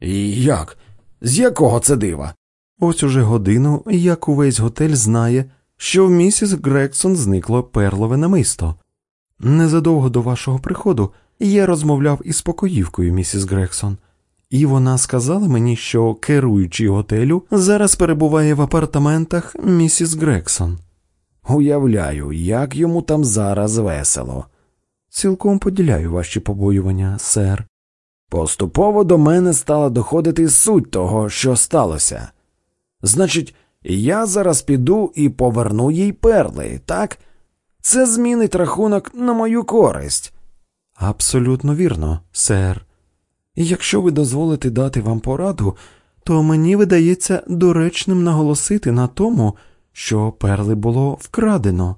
І як? З якого це дива? Ось уже годину, як увесь готель знає, що в місіс Грексон зникло перлове намисто. Незадовго до вашого приходу я розмовляв із покоївкою місіс Грексон, і вона сказала мені, що керуючий готелю зараз перебуває в апартаментах місіс Грексон. Уявляю, як йому там зараз весело. Цілком поділяю ваші побоювання, сер. Поступово до мене стала доходити суть того, що сталося. Значить, я зараз піду і поверну їй перли, так? Це змінить рахунок на мою користь. Абсолютно вірно, сер. І якщо ви дозволите дати вам пораду, то мені видається доречним наголосити на тому, що перли було вкрадено.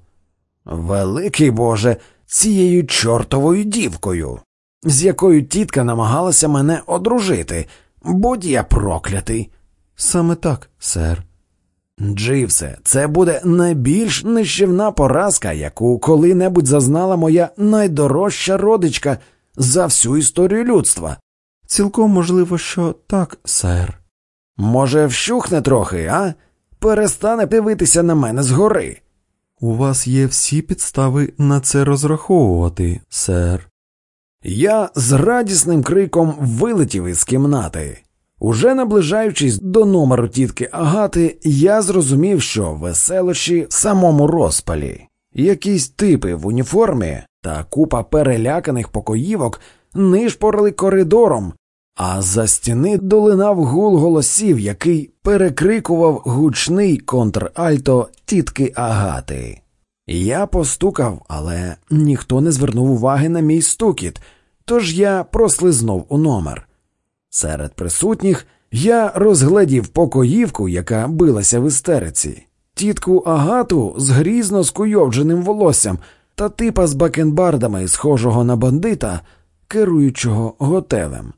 Великий Боже, цією чортовою дівкою, з якою тітка намагалася мене одружити, будь я проклятий. Саме так, сер. Дживсе, це буде найбільш нищівна поразка, яку коли-небудь зазнала моя найдорожча родичка за всю історію людства. Цілком можливо, що так, сер. Може, вщухне трохи, а? Перестане дивитися на мене згори. У вас є всі підстави на це розраховувати, сер. Я з радісним криком вилетів із кімнати. Уже наближаючись до номеру тітки Агати, я зрозумів, що веселощі в самому розпалі. Якісь типи в уніформі та купа переляканих покоївок нишпорили коридором, а за стіни долинав гул голосів, який перекрикував гучний контральто тітки Агати. Я постукав, але ніхто не звернув уваги на мій стукіт, тож я прослизнув у номер. Серед присутніх я розгледів покоївку, яка билася в істериці, тітку Агату з грізно скуйовдженим волоссям та типа з бакенбардами, схожого на бандита, керуючого готелем.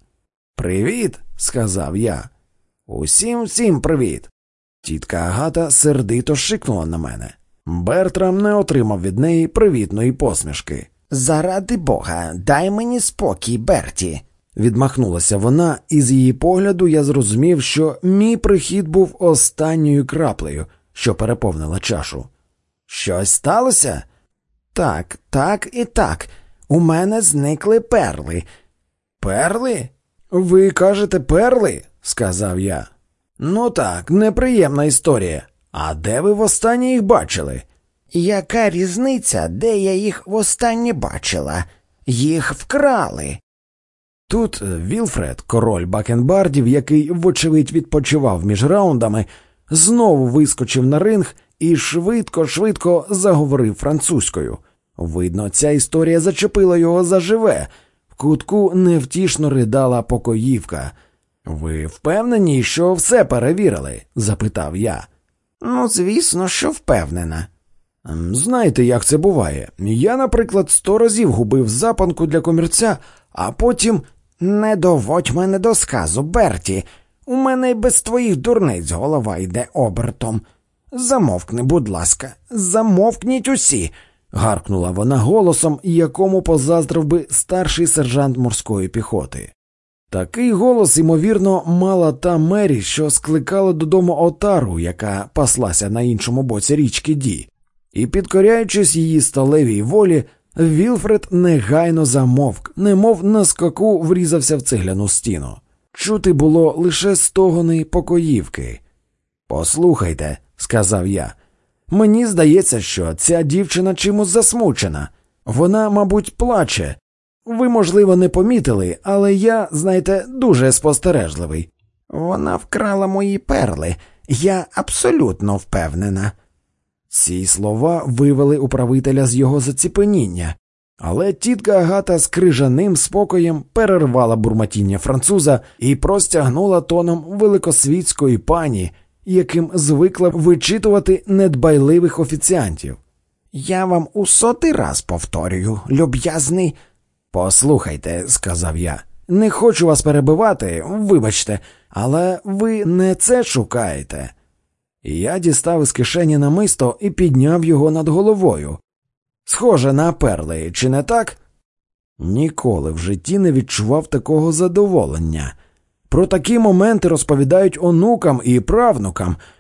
Привіт, сказав я. Усім всім привіт. Тітка Агата сердито шикнула на мене. Бертрам не отримав від неї привітної посмішки. Заради бога, дай мені спокій, Берті. Відмахнулася вона, і з її погляду я зрозумів, що мій прихід був останньою краплею, що переповнила чашу. Щось сталося? Так, так і так. У мене зникли перли. Перли? Ви кажете перли? сказав я. Ну так, неприємна історія. А де ви востаннє їх бачили? Яка різниця, де я їх востаннє бачила? Їх вкрали. Тут Вілфред, король Бакенбардів, який, вочевидь, відпочивав між раундами, знову вискочив на ринг і швидко-швидко заговорив французькою. Видно, ця історія зачепила його заживе. В кутку невтішно ридала покоївка. Ви впевнені, що все перевірили? запитав я. Ну, звісно, що впевнена. Знаєте, як це буває? Я, наприклад, сто разів губив запанку для комірця, а потім не доводь мене до сказу, Берті. У мене й без твоїх дурниць голова йде обертом. Замовкни, будь ласка, замовкніть усі. гаркнула вона голосом, якому позаздрив би старший сержант морської піхоти. Такий голос, ймовірно, мала та Мері, що скликала додому отару, яка паслася на іншому боці річки Ді, і, підкоряючись її сталевій волі, Вілфред негайно замовк, немов на скаку врізався в цегляну стіну. Чути було лише стогони покоївки. Послухайте, сказав я, мені здається, що ця дівчина чимось засмучена. Вона, мабуть, плаче. Ви, можливо, не помітили, але я, знаєте, дуже спостережливий. Вона вкрала мої перли, я абсолютно впевнена. Ці слова вивели управителя з його заціпеніння, але тітка Агата з крижаним спокоєм перервала бурмотіння француза і простягнула тоном великосвітської пані, яким звикла вичитувати недбайливих офіціантів. Я вам у сотий раз повторюю, люб'язний. Послухайте, сказав я, не хочу вас перебивати, вибачте, але ви не це шукаєте. Я дістав із кишені намисто і підняв його над головою. Схоже на перли, чи не так? Ніколи в житті не відчував такого задоволення. Про такі моменти розповідають онукам і правнукам,